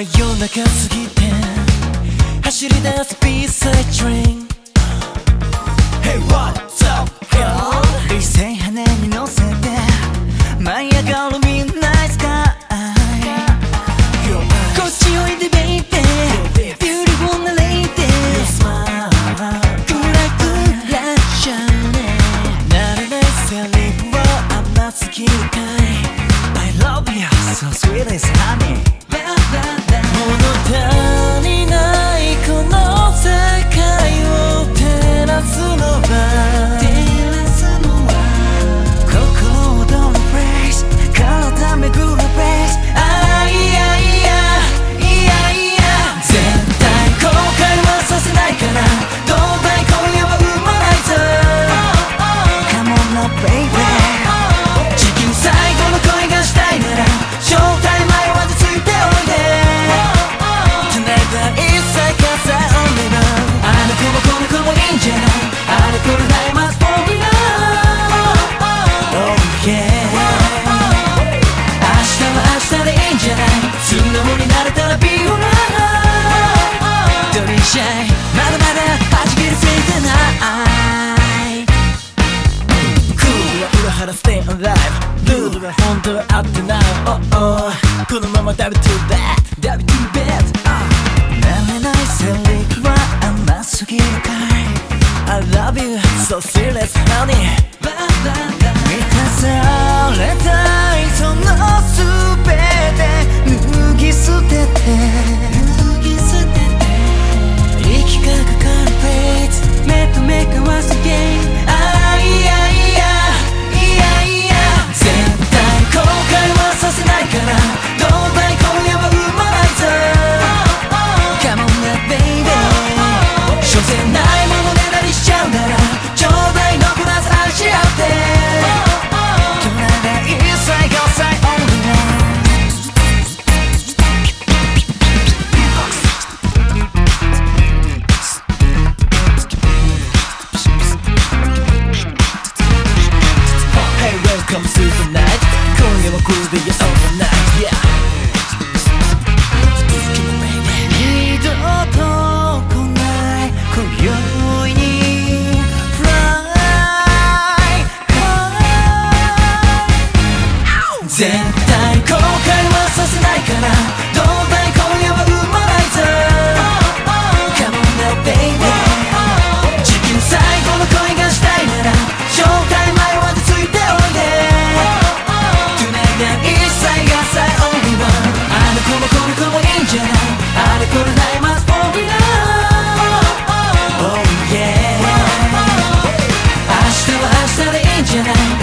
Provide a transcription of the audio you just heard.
夜中すぎて走り出すピーサイトリン Hey what's up girl? 一斉羽に乗せて舞い上がるみんなイスカイこっちおいでベイテービューティフォーなレイデーグラグラシャネ慣れないセリフは甘すぎるかい。I love you so sweet is honey 物足一切傘 only love あの子もこの子もいいんじゃないあれこれない must fall in love Oh yeah 明日は明日でいいんじゃない素直になれたら be alright ドリーシャイまだまだ弾けるせいじゃないクールは裏腹 stay alive ルールは本当は合ってない。Oh oh. このまま W too bad W love you. So serious honey 今夜は groovy yeah overnight yeah 二度と来ない今宵に Fly high 絶対 you.